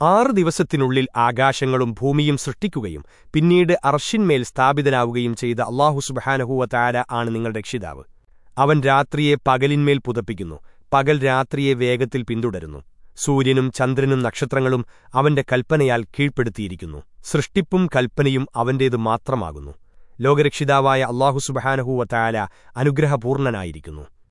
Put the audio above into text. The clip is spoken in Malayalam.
ആറ് ദിവസത്തിനുള്ളിൽ ആകാശങ്ങളും ഭൂമിയും സൃഷ്ടിക്കുകയും പിന്നീട് അർഷിന്മേൽ സ്ഥാപിതനാവുകയും ചെയ്ത അള്ളാഹു സുബഹാനഹൂവ താര ആണ് നിങ്ങളുടെ രക്ഷിതാവ്. അവൻ രാത്രിയെ പകലിന്മേൽ പുതപ്പിക്കുന്നു പകൽ രാത്രിയെ വേഗത്തിൽ പിന്തുടരുന്നു. സൂര്യനും ചന്ദ്രനും നക്ഷത്രങ്ങളും അവന്റെ കൽപ്പനയാൽ കീഴ്പ്പെടുത്തിയിരിക്കുന്നു. സൃഷ്ടിപ്പും കൽപ്പനയും അവന്റേതു മാത്രമാകുന്നു. ലോകരക്ഷിതാവായ അള്ളാഹു സുബഹാനഹുവ താല അനുഗ്രഹപൂർണനായിരിക്കുന്നു.